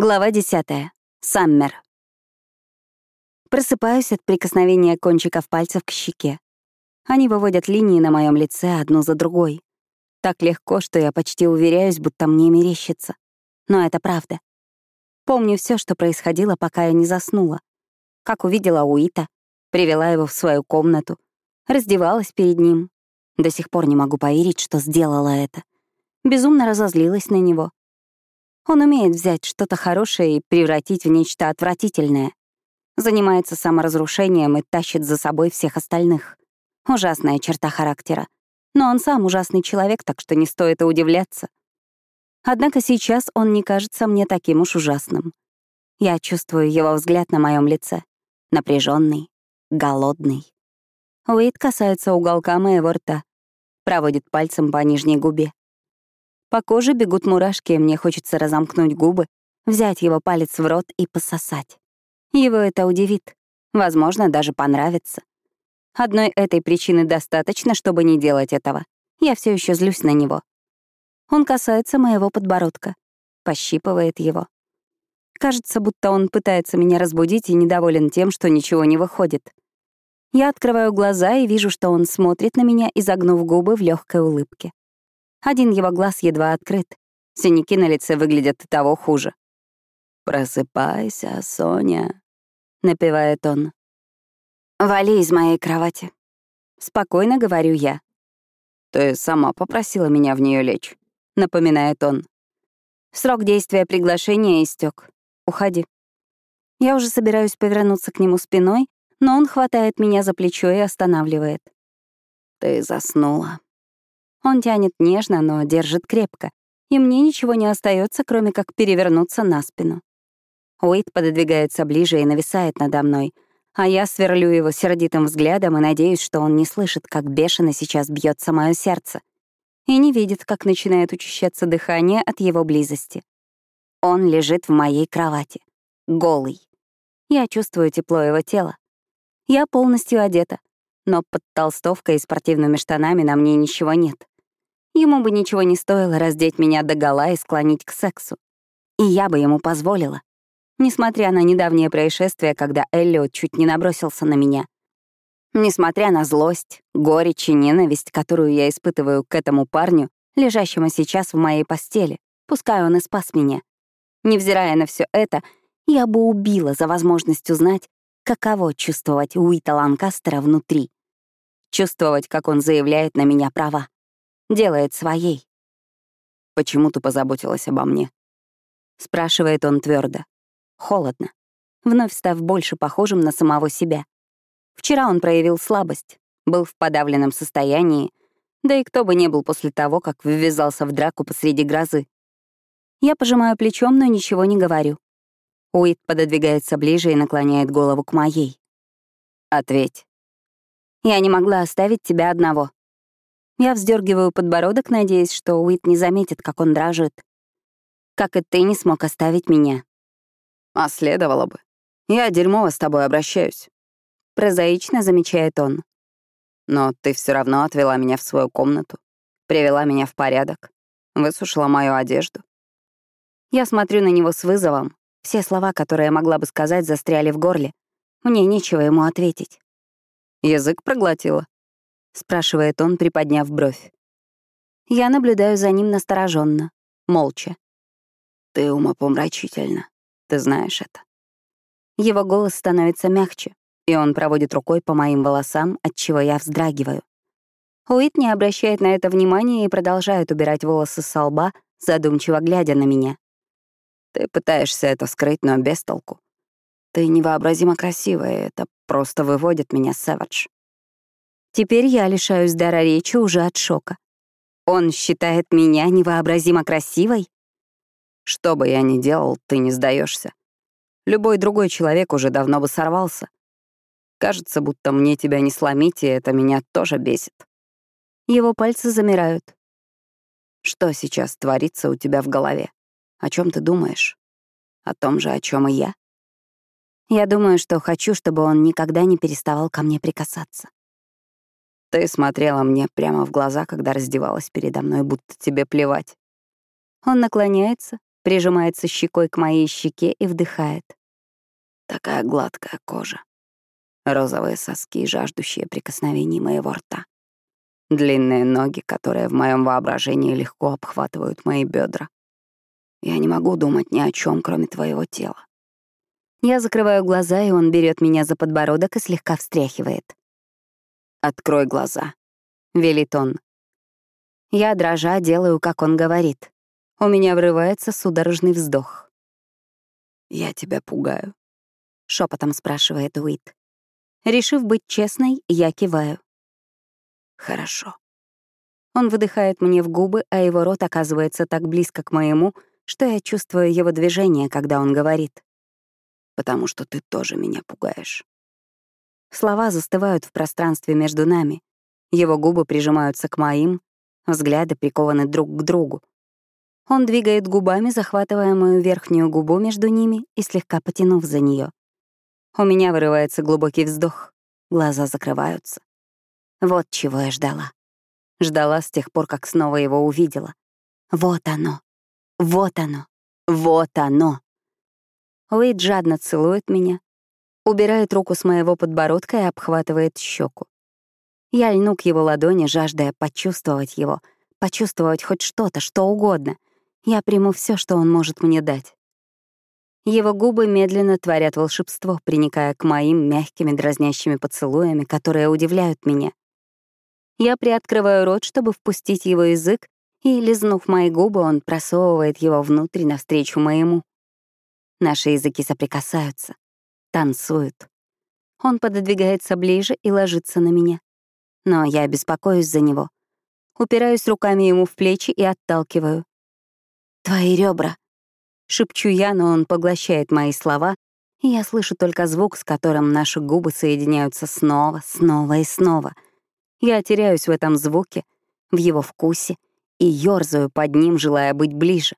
Глава 10. Саммер. Просыпаюсь от прикосновения кончиков пальцев к щеке. Они выводят линии на моем лице одну за другой. Так легко, что я почти уверяюсь, будто мне мерещится. Но это правда. Помню все, что происходило, пока я не заснула. Как увидела Уита, привела его в свою комнату, раздевалась перед ним. До сих пор не могу поверить, что сделала это. Безумно разозлилась на него — он умеет взять что-то хорошее и превратить в нечто отвратительное. Занимается саморазрушением и тащит за собой всех остальных. Ужасная черта характера. Но он сам ужасный человек, так что не стоит и удивляться. Однако сейчас он не кажется мне таким уж ужасным. Я чувствую его взгляд на моем лице. напряженный, голодный. Уэйд касается уголка моего рта, проводит пальцем по нижней губе. По коже бегут мурашки, и мне хочется разомкнуть губы, взять его палец в рот и пососать. Его это удивит. Возможно, даже понравится. Одной этой причины достаточно, чтобы не делать этого. Я все еще злюсь на него. Он касается моего подбородка, пощипывает его. Кажется, будто он пытается меня разбудить и недоволен тем, что ничего не выходит. Я открываю глаза и вижу, что он смотрит на меня, изогнув губы в легкой улыбке. Один его глаз едва открыт. Синяки на лице выглядят и того хуже. «Просыпайся, Соня», — напевает он. «Вали из моей кровати». Спокойно говорю я. «Ты сама попросила меня в нее лечь», — напоминает он. «Срок действия приглашения истек. Уходи». Я уже собираюсь повернуться к нему спиной, но он хватает меня за плечо и останавливает. «Ты заснула», он тянет нежно, но держит крепко, и мне ничего не остается, кроме как перевернуться на спину. Уит пододвигается ближе и нависает надо мной, а я сверлю его сердитым взглядом и надеюсь, что он не слышит, как бешено сейчас бьется мое сердце, и не видит, как начинает учащаться дыхание от его близости. Он лежит в моей кровати, голый. Я чувствую тепло его тела. Я полностью одета, но под толстовкой и спортивными штанами на мне ничего нет. Ему бы ничего не стоило раздеть меня до гола и склонить к сексу. И я бы ему позволила. Несмотря на недавнее происшествие, когда Эллиот чуть не набросился на меня. Несмотря на злость, горечь и ненависть, которую я испытываю к этому парню, лежащему сейчас в моей постели, пускай он и спас меня. Невзирая на все это, я бы убила за возможность узнать, каково чувствовать Уита Ланкастера внутри. Чувствовать, как он заявляет на меня права делает своей. «Почему ты позаботилась обо мне?» — спрашивает он твердо. Холодно, вновь став больше похожим на самого себя. Вчера он проявил слабость, был в подавленном состоянии, да и кто бы не был после того, как ввязался в драку посреди грозы. Я пожимаю плечом, но ничего не говорю. Уит пододвигается ближе и наклоняет голову к моей. «Ответь». «Я не могла оставить тебя одного», я вздергиваю подбородок, надеясь, что Уит не заметит, как он дрожит. Как и ты не смог оставить меня. А следовало бы. Я дерьмово с тобой обращаюсь. Прозаично замечает он. Но ты все равно отвела меня в свою комнату, привела меня в порядок, высушила мою одежду. Я смотрю на него с вызовом. Все слова, которые я могла бы сказать, застряли в горле. Мне нечего ему ответить. Язык проглотила. — спрашивает он, приподняв бровь. Я наблюдаю за ним настороженно, молча. «Ты умопомрачительно. Ты знаешь это». Его голос становится мягче, и он проводит рукой по моим волосам, от чего я вздрагиваю. Уит не обращает на это внимания и продолжает убирать волосы с лба, задумчиво глядя на меня. «Ты пытаешься это скрыть, но без толку. Ты невообразимо красивая, это просто выводит меня, Сэвидж. Теперь я лишаюсь дара речи уже от шока. Он считает меня невообразимо красивой? Что бы я ни делал, ты не сдаешься. Любой другой человек уже давно бы сорвался. Кажется, будто мне тебя не сломить, и это меня тоже бесит. Его пальцы замирают. Что сейчас творится у тебя в голове? О чем ты думаешь? О том же, о чем и я? Я думаю, что хочу, чтобы он никогда не переставал ко мне прикасаться. Ты смотрела мне прямо в глаза, когда раздевалась передо мной, будто тебе плевать. Он наклоняется, прижимается щекой к моей щеке и вдыхает. Такая гладкая кожа. Розовые соски, жаждущие прикосновений моего рта. Длинные ноги, которые в моем воображении легко обхватывают мои бедра. Я не могу думать ни о чем, кроме твоего тела. Я закрываю глаза, и он берет меня за подбородок и слегка встряхивает. «Открой глаза», — велит он. Я, дрожа, делаю, как он говорит. У меня врывается судорожный вздох. «Я тебя пугаю», — шепотом спрашивает Уит. Решив быть честной, я киваю. «Хорошо». Он выдыхает мне в губы, а его рот оказывается так близко к моему, что я чувствую его движение, когда он говорит. «Потому что ты тоже меня пугаешь». Слова застывают в пространстве между нами. Его губы прижимаются к моим, взгляды прикованы друг к другу. Он двигает губами, захватывая мою верхнюю губу между ними и слегка потянув за нее. У меня вырывается глубокий вздох, глаза закрываются. Вот чего я ждала. Ждала с тех пор, как снова его увидела. Вот оно. Вот оно. Вот оно. Уэйд жадно целует меня, убирает руку с моего подбородка и обхватывает щеку. Я льну к его ладони, жаждая почувствовать его, почувствовать хоть что-то, что угодно — я приму все, что он может мне дать. Его губы медленно творят волшебство, приникая к моим мягкими дразнящими поцелуями, которые удивляют меня. Я приоткрываю рот, чтобы впустить его язык, и, лизнув мои губы, он просовывает его внутрь навстречу моему. Наши языки соприкасаются, танцуют. Он пододвигается ближе и ложится на меня. Но я беспокоюсь за него. Упираюсь руками ему в плечи и отталкиваю. «Твои ребра!» Шепчу я, но он поглощает мои слова, и я слышу только звук, с которым наши губы соединяются снова, снова и снова. Я теряюсь в этом звуке, в его вкусе, и ёрзаю под ним, желая быть ближе,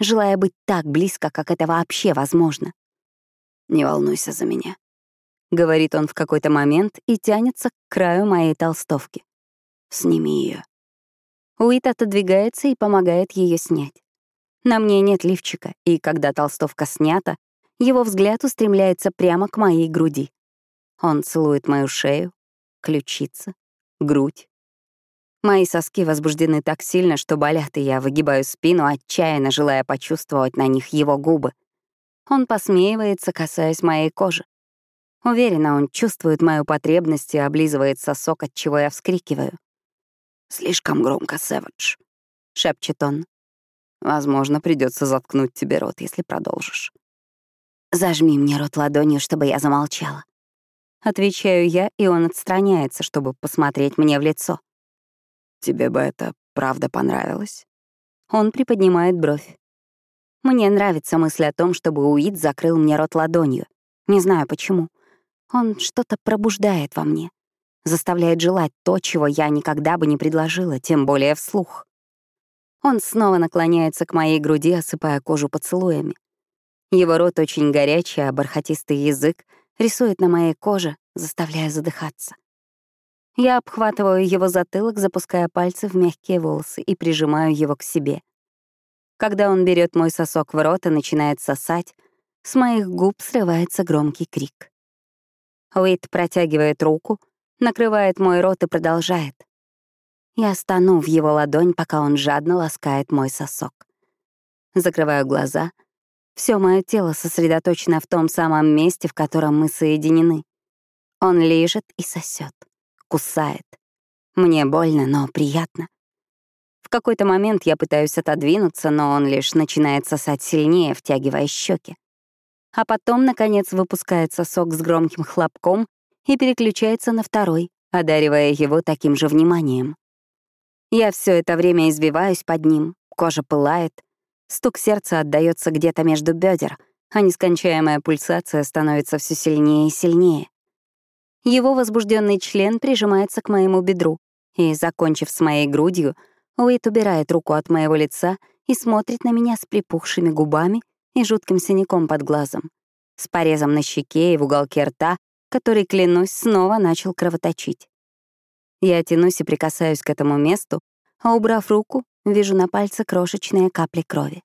желая быть так близко, как это вообще возможно. «Не волнуйся за меня», — говорит он в какой-то момент и тянется к краю моей толстовки. «Сними ее. Уит отодвигается и помогает ее снять. На мне нет лифчика, и когда толстовка снята, его взгляд устремляется прямо к моей груди. Он целует мою шею, ключицы, грудь. Мои соски возбуждены так сильно, что болят, и я выгибаю спину, отчаянно желая почувствовать на них его губы. Он посмеивается, касаясь моей кожи. Уверена, он чувствует мою потребность и облизывает сосок, от чего я вскрикиваю. «Слишком громко, Сэвидж», — шепчет он. Возможно, придется заткнуть тебе рот, если продолжишь. Зажми мне рот ладонью, чтобы я замолчала. Отвечаю я, и он отстраняется, чтобы посмотреть мне в лицо. Тебе бы это правда понравилось? Он приподнимает бровь. Мне нравится мысль о том, чтобы Уит закрыл мне рот ладонью. Не знаю почему. Он что-то пробуждает во мне. Заставляет желать то, чего я никогда бы не предложила, тем более вслух. Он снова наклоняется к моей груди, осыпая кожу поцелуями. Его рот очень горячий, а бархатистый язык рисует на моей коже, заставляя задыхаться. Я обхватываю его затылок, запуская пальцы в мягкие волосы и прижимаю его к себе. Когда он берет мой сосок в рот и начинает сосать, с моих губ срывается громкий крик. Уит протягивает руку, накрывает мой рот и продолжает. Я стану в его ладонь, пока он жадно ласкает мой сосок. Закрываю глаза. Все мое тело сосредоточено в том самом месте, в котором мы соединены. Он лежит и сосет, кусает. Мне больно, но приятно. В какой-то момент я пытаюсь отодвинуться, но он лишь начинает сосать сильнее, втягивая щеки. А потом, наконец, выпускает сосок с громким хлопком и переключается на второй, одаривая его таким же вниманием. Я все это время избиваюсь под ним, кожа пылает, стук сердца отдаётся где-то между бедер, а нескончаемая пульсация становится все сильнее и сильнее. Его возбужденный член прижимается к моему бедру, и, закончив с моей грудью, Уэйт убирает руку от моего лица и смотрит на меня с припухшими губами и жутким синяком под глазом, с порезом на щеке и в уголке рта, который, клянусь, снова начал кровоточить. Я тянусь и прикасаюсь к этому месту, а убрав руку, вижу на пальце крошечные капли крови.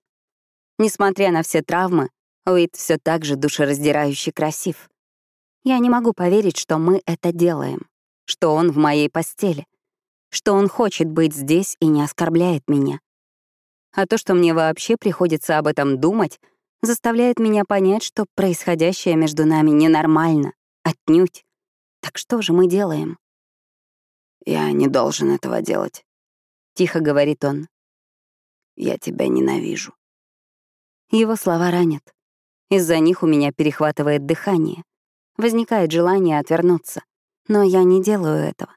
Несмотря на все травмы, Уит все так же душераздирающе красив. Я не могу поверить, что мы это делаем, что он в моей постели, что он хочет быть здесь и не оскорбляет меня. А то, что мне вообще приходится об этом думать, заставляет меня понять, что происходящее между нами ненормально, отнюдь. Так что же мы делаем? «Я не должен этого делать», — тихо говорит он. «Я тебя ненавижу». Его слова ранят. Из-за них у меня перехватывает дыхание. Возникает желание отвернуться. Но я не делаю этого.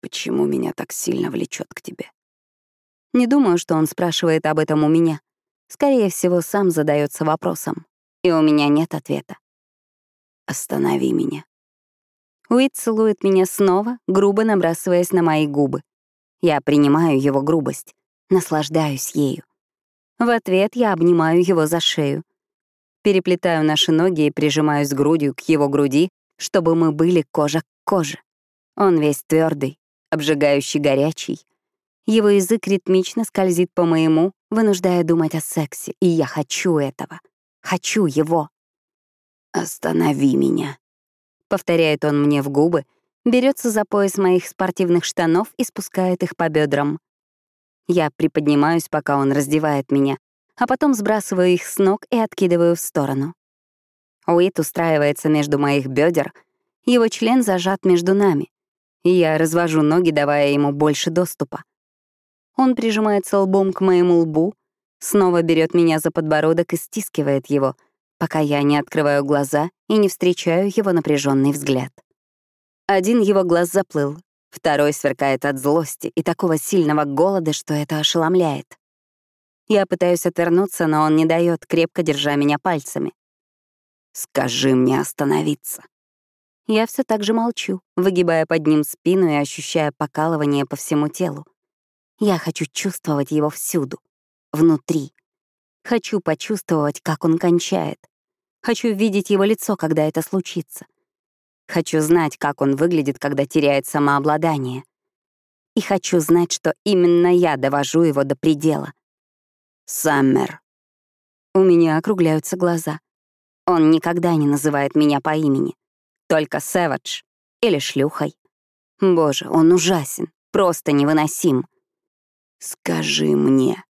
Почему меня так сильно влечет к тебе? Не думаю, что он спрашивает об этом у меня. Скорее всего, сам задается вопросом. И у меня нет ответа. Останови меня. Уит целует меня снова, грубо набрасываясь на мои губы. Я принимаю его грубость, наслаждаюсь ею. В ответ я обнимаю его за шею. Переплетаю наши ноги и прижимаюсь грудью к его груди, чтобы мы были кожа к коже. Он весь твердый, обжигающий горячий. Его язык ритмично скользит по моему, вынуждая думать о сексе, и я хочу этого. Хочу его. «Останови меня», — повторяет он мне в губы, берется за пояс моих спортивных штанов и спускает их по бедрам. Я приподнимаюсь, пока он раздевает меня, а потом сбрасываю их с ног и откидываю в сторону. Уит устраивается между моих бедер, его член зажат между нами, и я развожу ноги, давая ему больше доступа. Он прижимается лбом к моему лбу, снова берет меня за подбородок и стискивает его, пока я не открываю глаза и не встречаю его напряженный взгляд. Один его глаз заплыл, Второй сверкает от злости и такого сильного голода, что это ошеломляет. Я пытаюсь отвернуться, но он не дает, крепко держа меня пальцами. «Скажи мне остановиться». Я все так же молчу, выгибая под ним спину и ощущая покалывание по всему телу. Я хочу чувствовать его всюду, внутри. Хочу почувствовать, как он кончает. Хочу видеть его лицо, когда это случится. Хочу знать, как он выглядит, когда теряет самообладание. И хочу знать, что именно я довожу его до предела. Саммер. У меня округляются глаза. Он никогда не называет меня по имени. Только Сэвидж или шлюхой. Боже, он ужасен, просто невыносим. Скажи мне.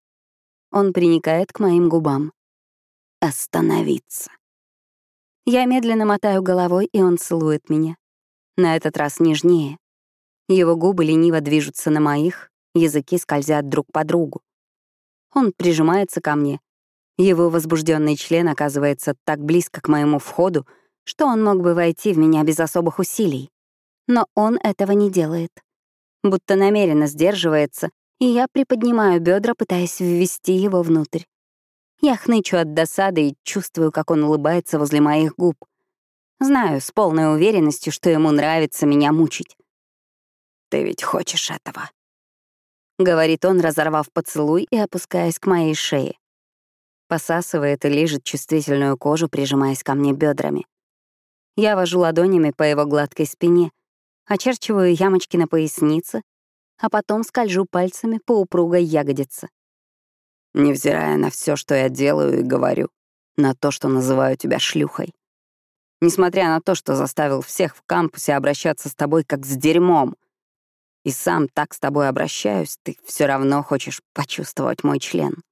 Он приникает к моим губам. Остановиться. Я медленно мотаю головой, и он целует меня. На этот раз нежнее. Его губы лениво движутся на моих, языки скользят друг по другу. Он прижимается ко мне. Его возбужденный член оказывается так близко к моему входу, что он мог бы войти в меня без особых усилий. Но он этого не делает. Будто намеренно сдерживается, и я приподнимаю бедра, пытаясь ввести его внутрь. Я хнычу от досады и чувствую, как он улыбается возле моих губ. Знаю с полной уверенностью, что ему нравится меня мучить. «Ты ведь хочешь этого?» — говорит он, разорвав поцелуй и опускаясь к моей шее. Посасывает и лижет чувствительную кожу, прижимаясь ко мне бедрами. Я вожу ладонями по его гладкой спине, очерчиваю ямочки на пояснице, а потом скольжу пальцами по упругой ягодице невзирая на все, что я делаю и говорю, на то, что называю тебя шлюхой. Несмотря на то, что заставил всех в кампусе обращаться с тобой как с дерьмом, и сам так с тобой обращаюсь, ты все равно хочешь почувствовать мой член.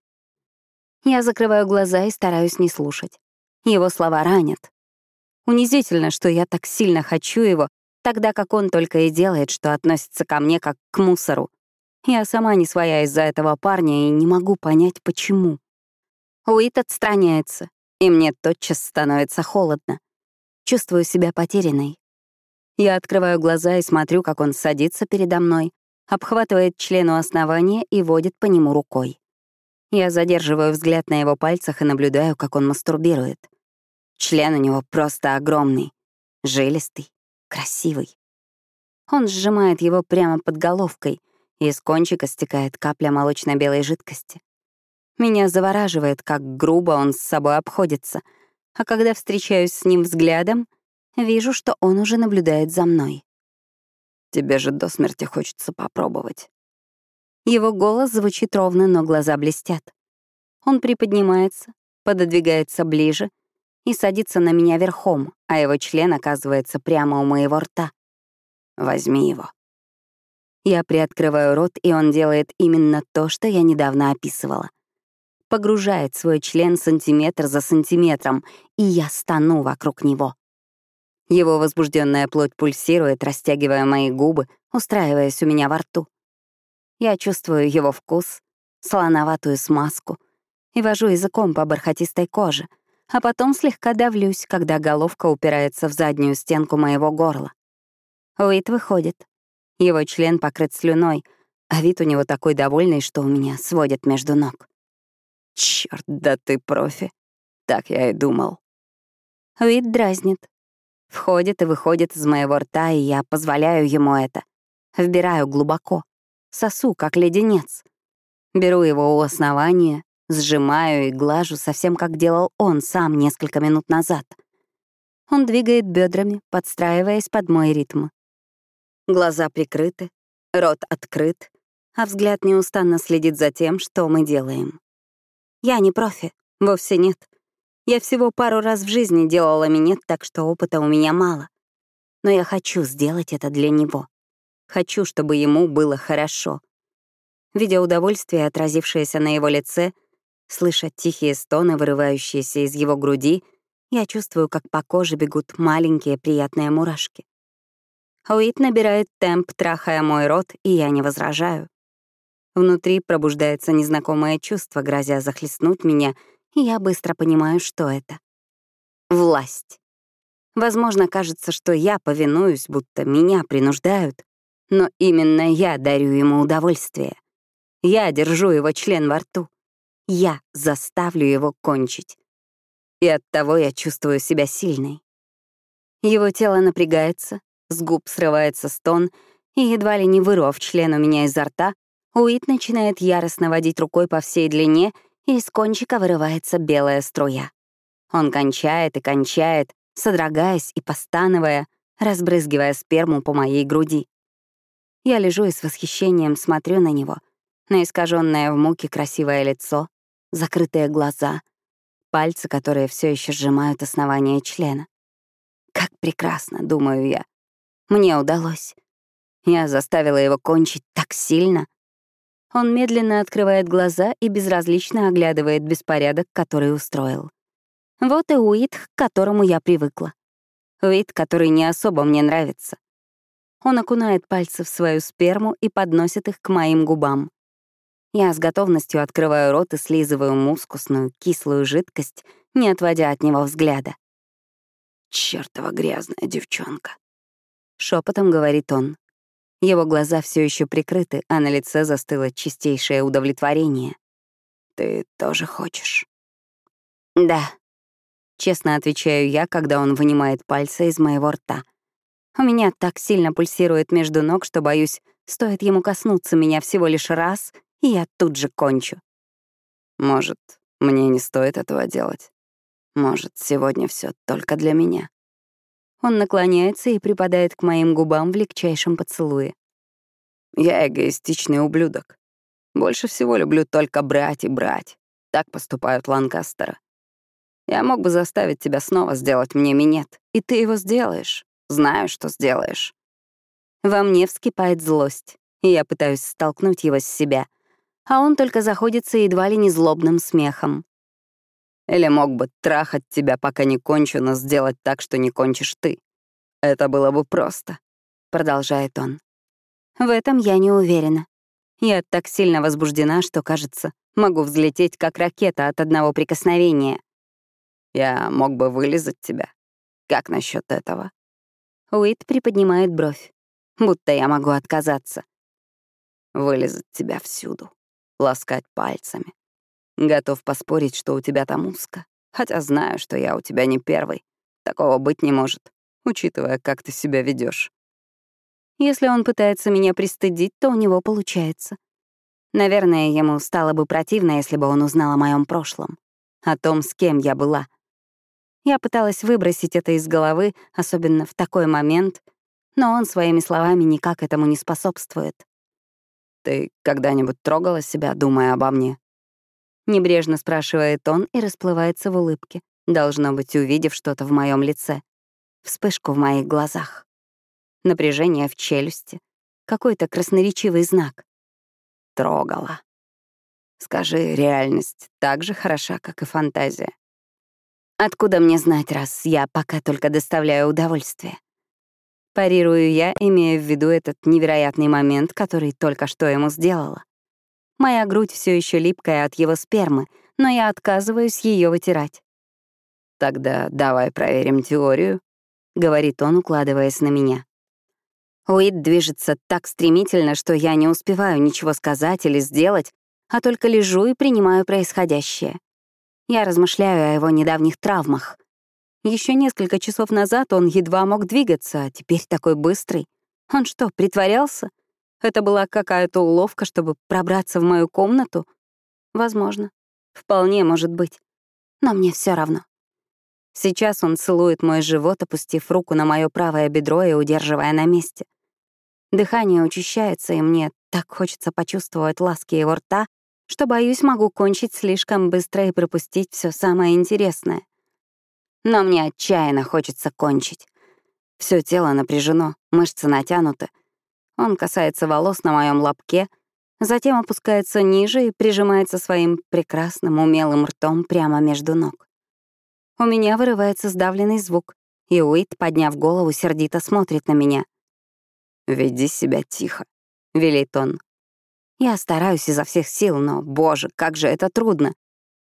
Я закрываю глаза и стараюсь не слушать. Его слова ранят. Унизительно, что я так сильно хочу его, тогда как он только и делает, что относится ко мне как к мусору, я сама не своя из-за этого парня и не могу понять, почему. Уит отстраняется, и мне тотчас становится холодно. Чувствую себя потерянной. Я открываю глаза и смотрю, как он садится передо мной, обхватывает члену основания и водит по нему рукой. Я задерживаю взгляд на его пальцах и наблюдаю, как он мастурбирует. Член у него просто огромный, жилистый, красивый. Он сжимает его прямо под головкой, из кончика стекает капля молочно-белой жидкости. Меня завораживает, как грубо он с собой обходится, а когда встречаюсь с ним взглядом, вижу, что он уже наблюдает за мной. «Тебе же до смерти хочется попробовать». Его голос звучит ровно, но глаза блестят. Он приподнимается, пододвигается ближе и садится на меня верхом, а его член оказывается прямо у моего рта. Возьми его. Я приоткрываю рот, и он делает именно то, что я недавно описывала. Погружает свой член сантиметр за сантиметром, и я стану вокруг него. Его возбужденная плоть пульсирует, растягивая мои губы, устраиваясь у меня во рту. Я чувствую его вкус, слоноватую смазку и вожу языком по бархатистой коже, а потом слегка давлюсь, когда головка упирается в заднюю стенку моего горла. Уит выходит. Его член покрыт слюной, а вид у него такой довольный, что у меня сводит между ног. Черт, да ты профи. Так я и думал. Уит дразнит. Входит и выходит из моего рта, и я позволяю ему это. Вбираю глубоко. Сосу, как леденец. Беру его у основания, сжимаю и глажу, совсем как делал он сам несколько минут назад. Он двигает бедрами, подстраиваясь под мой ритм. Глаза прикрыты, рот открыт, а взгляд неустанно следит за тем, что мы делаем. Я не профи, вовсе нет. Я всего пару раз в жизни делала минет, так что опыта у меня мало. Но я хочу сделать это для него. Хочу, чтобы ему было хорошо. Видя удовольствие, отразившееся на его лице, слыша тихие стоны, вырывающиеся из его груди, я чувствую, как по коже бегут маленькие приятные мурашки. Уит набирает темп, трахая мой рот, и я не возражаю. Внутри пробуждается незнакомое чувство, грозя захлестнуть меня, я быстро понимаю, что это. Власть. Возможно, кажется, что я повинуюсь, будто меня принуждают, но именно я дарю ему удовольствие. Я держу его член во рту. Я заставлю его кончить. И оттого я чувствую себя сильной. Его тело напрягается, с губ срывается стон, и едва ли не вырвав член у меня изо рта, Уит начинает яростно водить рукой по всей длине, и из кончика вырывается белая струя. Он кончает и кончает, содрогаясь и постановая, разбрызгивая сперму по моей груди. Я лежу и с восхищением смотрю на него, на искаженное в муке красивое лицо, закрытые глаза, пальцы, которые все еще сжимают основание члена. Как прекрасно, думаю я, мне удалось. Я заставила его кончить так сильно. Он медленно открывает глаза и безразлично оглядывает беспорядок, который устроил. Вот и Уит, к которому я привыкла. Уит, который не особо мне нравится. Он окунает пальцы в свою сперму и подносит их к моим губам. Я с готовностью открываю рот и слизываю мускусную, кислую жидкость, не отводя от него взгляда. Чёртова грязная девчонка. Шепотом говорит он. Его глаза все еще прикрыты, а на лице застыло чистейшее удовлетворение. «Ты тоже хочешь?» «Да», — честно отвечаю я, когда он вынимает пальцы из моего рта. У меня так сильно пульсирует между ног, что, боюсь, стоит ему коснуться меня всего лишь раз, и я тут же кончу. «Может, мне не стоит этого делать? Может, сегодня все только для меня?» Он наклоняется и припадает к моим губам в легчайшем поцелуе. «Я эгоистичный ублюдок. Больше всего люблю только брать и брать. Так поступают Ланкастеры. Я мог бы заставить тебя снова сделать мне минет, и ты его сделаешь. Знаю, что сделаешь». Во мне вскипает злость, и я пытаюсь столкнуть его с себя, а он только заходится едва ли не злобным смехом. Или мог бы трахать тебя, пока не кончу, но сделать так, что не кончишь ты. Это было бы просто», — продолжает он. В этом я не уверена. Я так сильно возбуждена, что, кажется, могу взлететь, как ракета от одного прикосновения. Я мог бы вылезать тебя. Как насчет этого? Уит приподнимает бровь, будто я могу отказаться. Вылезать тебя всюду, ласкать пальцами, Готов поспорить, что у тебя там узко, хотя знаю, что я у тебя не первый. Такого быть не может, учитывая, как ты себя ведешь. Если он пытается меня пристыдить, то у него получается. Наверное, ему стало бы противно, если бы он узнал о моем прошлом, о том, с кем я была. Я пыталась выбросить это из головы, особенно в такой момент, но он своими словами никак этому не способствует. «Ты когда-нибудь трогала себя, думая обо мне?» Небрежно спрашивает он и расплывается в улыбке, должно быть, увидев что-то в моем лице. Вспышку в моих глазах. Напряжение в челюсти. Какой-то красноречивый знак. Трогала. Скажи, реальность так же хороша, как и фантазия. Откуда мне знать, раз я пока только доставляю удовольствие? Парирую я, имея в виду этот невероятный момент, который только что ему сделала. Моя грудь все еще липкая от его спермы, но я отказываюсь ее вытирать. «Тогда давай проверим теорию», — говорит он, укладываясь на меня. Уит движется так стремительно, что я не успеваю ничего сказать или сделать, а только лежу и принимаю происходящее. Я размышляю о его недавних травмах. Еще несколько часов назад он едва мог двигаться, а теперь такой быстрый. Он что, притворялся? Это была какая-то уловка, чтобы пробраться в мою комнату? Возможно. Вполне может быть. Но мне все равно. Сейчас он целует мой живот, опустив руку на мое правое бедро и удерживая на месте. Дыхание учащается, и мне так хочется почувствовать ласки его рта, что, боюсь, могу кончить слишком быстро и пропустить все самое интересное. Но мне отчаянно хочется кончить. Все тело напряжено, мышцы натянуты. Он касается волос на моем лобке, затем опускается ниже и прижимается своим прекрасным умелым ртом прямо между ног. У меня вырывается сдавленный звук, и Уит, подняв голову, сердито смотрит на меня. «Веди себя тихо», — велит он. Я стараюсь изо всех сил, но, боже, как же это трудно.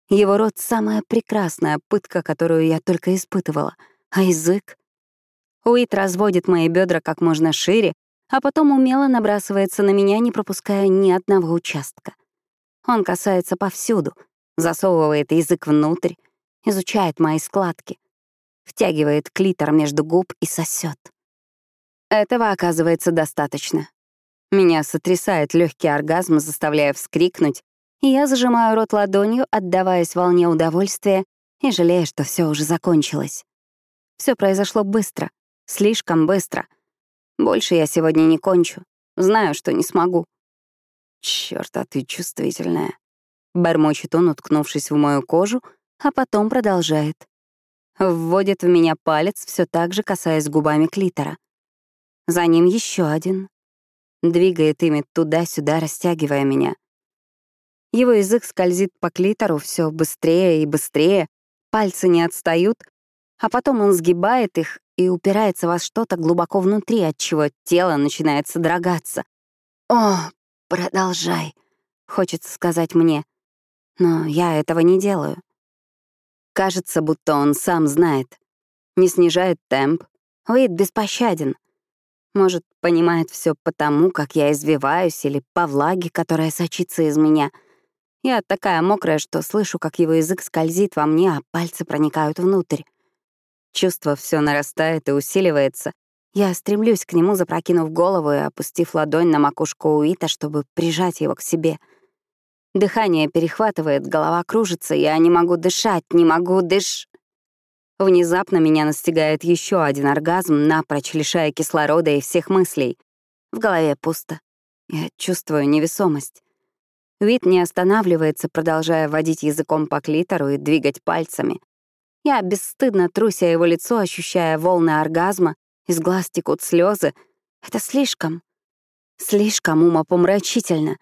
Его рот — самая прекрасная пытка, которую я только испытывала. А язык? Уит разводит мои бедра как можно шире, а потом умело набрасывается на меня, не пропуская ни одного участка. Он касается повсюду, засовывает язык внутрь, изучает мои складки, втягивает клитор между губ и сосет. Этого оказывается достаточно. Меня сотрясает легкий оргазм, заставляя вскрикнуть, и я зажимаю рот ладонью, отдаваясь волне удовольствия и жалея, что все уже закончилось. Все произошло быстро, слишком быстро. Больше я сегодня не кончу. Знаю, что не смогу. Черт, а ты чувствительная. Бормочет он, уткнувшись в мою кожу, а потом продолжает. Вводит в меня палец, все так же касаясь губами клитора. За ним еще один, двигает ими туда-сюда, растягивая меня. Его язык скользит по клитору все быстрее и быстрее, пальцы не отстают, а потом он сгибает их и упирается во что-то глубоко внутри, от чего тело начинает содрогаться. «О, продолжай», — хочется сказать мне, но я этого не делаю. Кажется, будто он сам знает. Не снижает темп. Уит беспощаден. Может, понимает все потому, как я извиваюсь, или по влаге, которая сочится из меня. Я такая мокрая, что слышу, как его язык скользит во мне, а пальцы проникают внутрь. Чувство все нарастает и усиливается. Я стремлюсь к нему, запрокинув голову и опустив ладонь на макушку Уита, чтобы прижать его к себе. Дыхание перехватывает, голова кружится, я не могу дышать, не могу дыш... Внезапно меня настигает еще один оргазм, напрочь лишая кислорода и всех мыслей. В голове пусто. Я чувствую невесомость. Вид не останавливается, продолжая водить языком по клитору и двигать пальцами. Я бесстыдно труся его лицо, ощущая волны оргазма, из глаз текут слезы. Это слишком. Слишком умопомрачительно.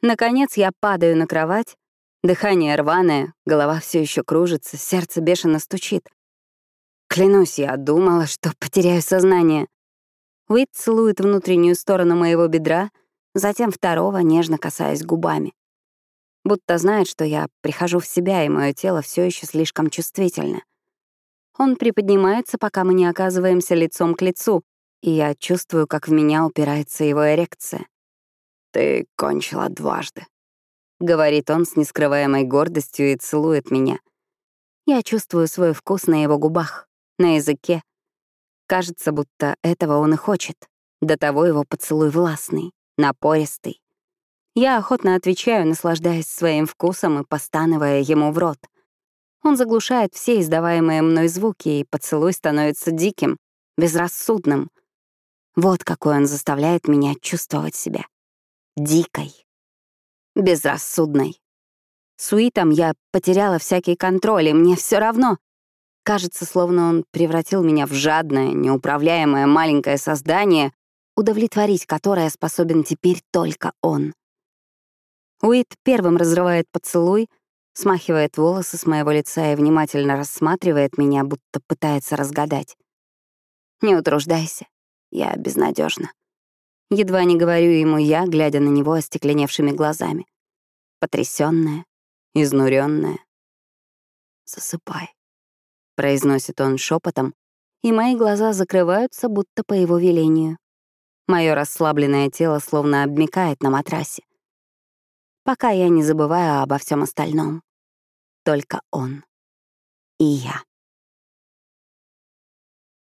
Наконец я падаю на кровать, Дыхание рваное, голова все еще кружится, сердце бешено стучит. Клянусь, я думала, что потеряю сознание. Уит целует внутреннюю сторону моего бедра, затем второго, нежно касаясь губами. Будто знает, что я прихожу в себя, и мое тело все еще слишком чувствительно. Он приподнимается, пока мы не оказываемся лицом к лицу, и я чувствую, как в меня упирается его эрекция. «Ты кончила дважды», говорит он с нескрываемой гордостью и целует меня. Я чувствую свой вкус на его губах, на языке. Кажется, будто этого он и хочет. До того его поцелуй властный, напористый. Я охотно отвечаю, наслаждаясь своим вкусом и постановая ему в рот. Он заглушает все издаваемые мной звуки, и поцелуй становится диким, безрассудным. Вот какой он заставляет меня чувствовать себя. Дикой безрассудной. С Уитом я потеряла всякий контроль, и мне все равно. Кажется, словно он превратил меня в жадное, неуправляемое маленькое создание, удовлетворить которое способен теперь только он. Уит первым разрывает поцелуй, смахивает волосы с моего лица и внимательно рассматривает меня, будто пытается разгадать. «Не утруждайся, я безнадежна. Едва не говорю ему я, глядя на него остекленевшими глазами. Потрясённая, изнуренная. «Засыпай», — произносит он шепотом, и мои глаза закрываются, будто по его велению. Мое расслабленное тело словно обмикает на матрасе. Пока я не забываю обо всем остальном. Только он и я.